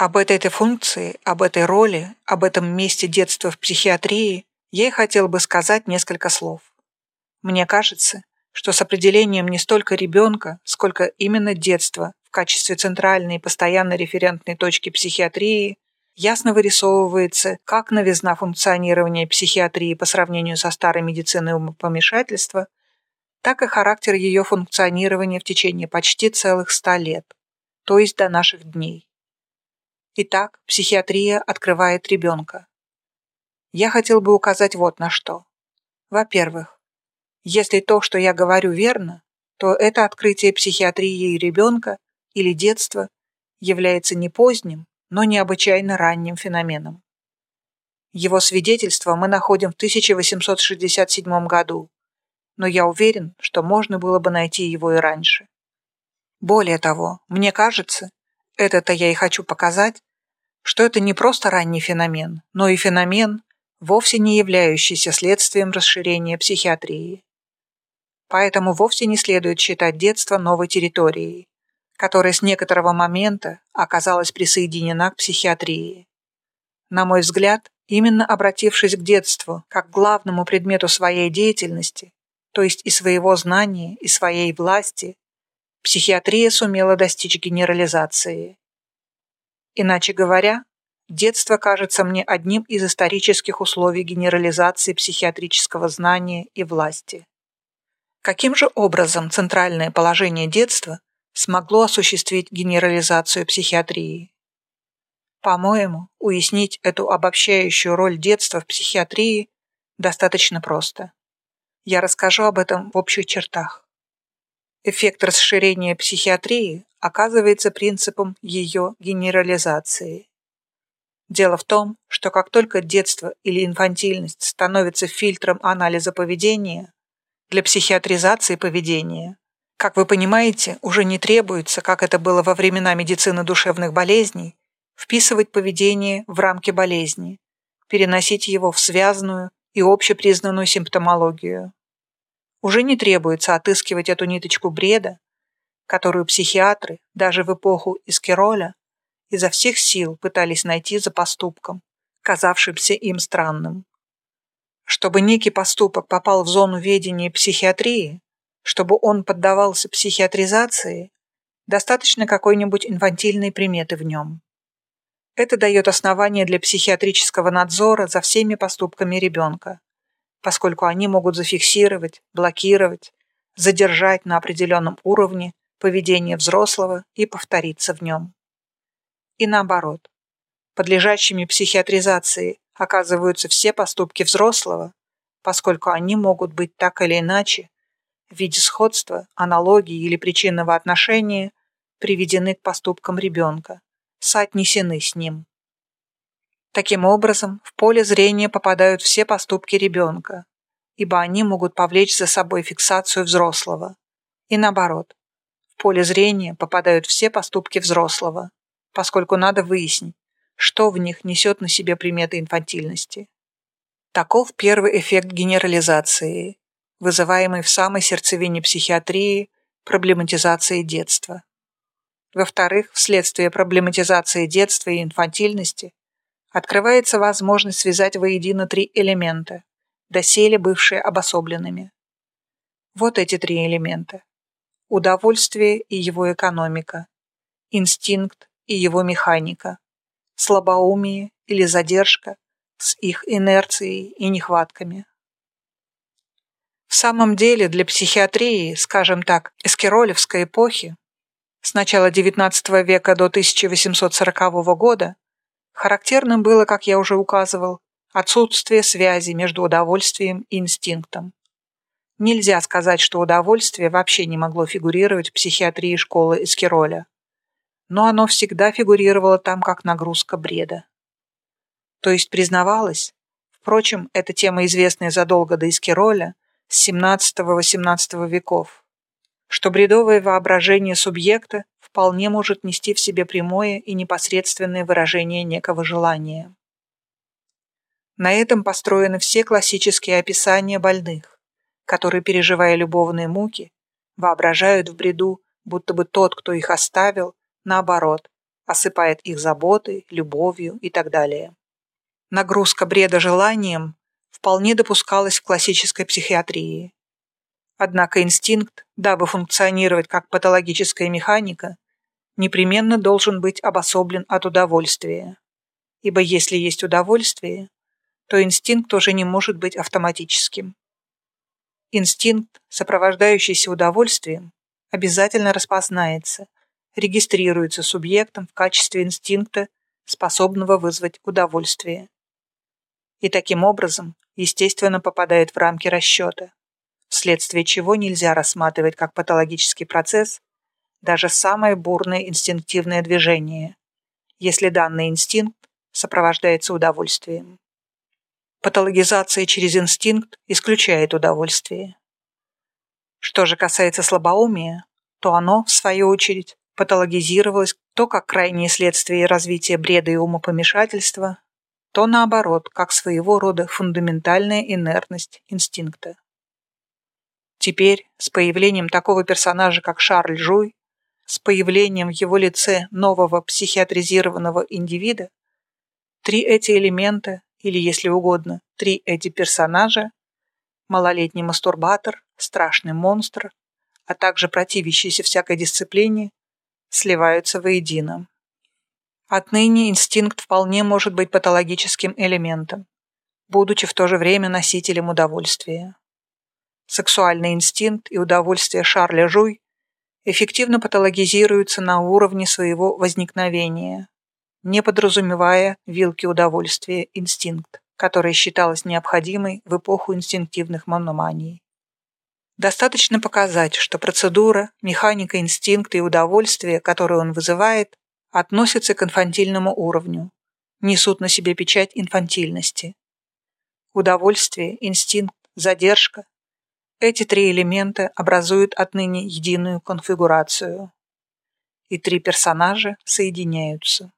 Об этой-то функции, об этой роли, об этом месте детства в психиатрии я и хотел бы сказать несколько слов. Мне кажется, что с определением не столько ребенка, сколько именно детства в качестве центральной и постоянной референтной точки психиатрии ясно вырисовывается как новизна функционирования психиатрии по сравнению со старой медициной умопомешательства, так и характер ее функционирования в течение почти целых ста лет, то есть до наших дней. Итак, психиатрия открывает ребенка. Я хотел бы указать вот на что. Во-первых, если то, что я говорю, верно, то это открытие психиатрии ребенка или детства является не поздним, но необычайно ранним феноменом. Его свидетельство мы находим в 1867 году, но я уверен, что можно было бы найти его и раньше. Более того, мне кажется, это-то я и хочу показать, что это не просто ранний феномен, но и феномен, вовсе не являющийся следствием расширения психиатрии. Поэтому вовсе не следует считать детство новой территорией, которая с некоторого момента оказалась присоединена к психиатрии. На мой взгляд, именно обратившись к детству как главному предмету своей деятельности, то есть и своего знания, и своей власти, психиатрия сумела достичь генерализации. Иначе говоря, детство кажется мне одним из исторических условий генерализации психиатрического знания и власти. Каким же образом центральное положение детства смогло осуществить генерализацию психиатрии? По-моему, уяснить эту обобщающую роль детства в психиатрии достаточно просто. Я расскажу об этом в общих чертах. Эффект расширения психиатрии оказывается принципом ее генерализации. Дело в том, что как только детство или инфантильность становится фильтром анализа поведения для психиатризации поведения, как вы понимаете, уже не требуется, как это было во времена медицины душевных болезней, вписывать поведение в рамки болезни, переносить его в связанную и общепризнанную симптомологию. Уже не требуется отыскивать эту ниточку бреда, которую психиатры даже в эпоху Искероля изо всех сил пытались найти за поступком, казавшимся им странным. Чтобы некий поступок попал в зону ведения психиатрии, чтобы он поддавался психиатризации, достаточно какой-нибудь инфантильной приметы в нем. Это дает основание для психиатрического надзора за всеми поступками ребенка, поскольку они могут зафиксировать, блокировать, задержать на определенном уровне поведение взрослого и повториться в нем. И наоборот, подлежащими психиатризации оказываются все поступки взрослого, поскольку они могут быть так или иначе в виде сходства, аналогии или причинного отношения приведены к поступкам ребенка, соотнесены с ним. Таким образом, в поле зрения попадают все поступки ребенка, ибо они могут повлечь за собой фиксацию взрослого. И наоборот, в поле зрения попадают все поступки взрослого, поскольку надо выяснить, что в них несет на себе приметы инфантильности. Таков первый эффект генерализации, вызываемый в самой сердцевине психиатрии проблематизацией детства. Во-вторых, вследствие проблематизации детства и инфантильности открывается возможность связать воедино три элемента, доселе бывшие обособленными. Вот эти три элемента. Удовольствие и его экономика, инстинкт и его механика, слабоумие или задержка с их инерцией и нехватками. В самом деле для психиатрии, скажем так, эскеролевской эпохи, с начала XIX века до 1840 года, Характерным было, как я уже указывал, отсутствие связи между удовольствием и инстинктом. Нельзя сказать, что удовольствие вообще не могло фигурировать в психиатрии школы Эскироля. Но оно всегда фигурировало там как нагрузка бреда. То есть признавалось, впрочем, эта тема известная задолго до Эскироля, с 17-18 веков, что бредовое воображение субъекта вполне может нести в себе прямое и непосредственное выражение некого желания. На этом построены все классические описания больных, которые, переживая любовные муки, воображают в бреду, будто бы тот, кто их оставил, наоборот, осыпает их заботой, любовью и так далее. Нагрузка бреда желанием вполне допускалась в классической психиатрии. Однако инстинкт, дабы функционировать как патологическая механика, непременно должен быть обособлен от удовольствия. Ибо если есть удовольствие, то инстинкт уже не может быть автоматическим. Инстинкт, сопровождающийся удовольствием, обязательно распознается, регистрируется субъектом в качестве инстинкта, способного вызвать удовольствие. И таким образом, естественно, попадает в рамки расчета, вследствие чего нельзя рассматривать как патологический процесс даже самое бурное инстинктивное движение, если данный инстинкт сопровождается удовольствием. Патологизация через инстинкт исключает удовольствие. Что же касается слабоумия, то оно, в свою очередь, патологизировалось то как крайнее следствие развития бреда и умопомешательства, то наоборот, как своего рода фундаментальная инертность инстинкта. Теперь, с появлением такого персонажа, как Шарль Жуй, с появлением в его лице нового психиатризированного индивида, три эти элемента, или, если угодно, три эти персонажа, малолетний мастурбатор, страшный монстр, а также противящийся всякой дисциплине, сливаются воедино. Отныне инстинкт вполне может быть патологическим элементом, будучи в то же время носителем удовольствия. Сексуальный инстинкт и удовольствие Шарля Жуй эффективно патологизируются на уровне своего возникновения, не подразумевая вилки удовольствия инстинкт, которая считалась необходимой в эпоху инстинктивных мономаний. Достаточно показать, что процедура, механика инстинкта и удовольствия, которую он вызывает, относятся к инфантильному уровню, несут на себе печать инфантильности. Удовольствие, инстинкт, задержка – эти три элемента образуют отныне единую конфигурацию. И три персонажа соединяются.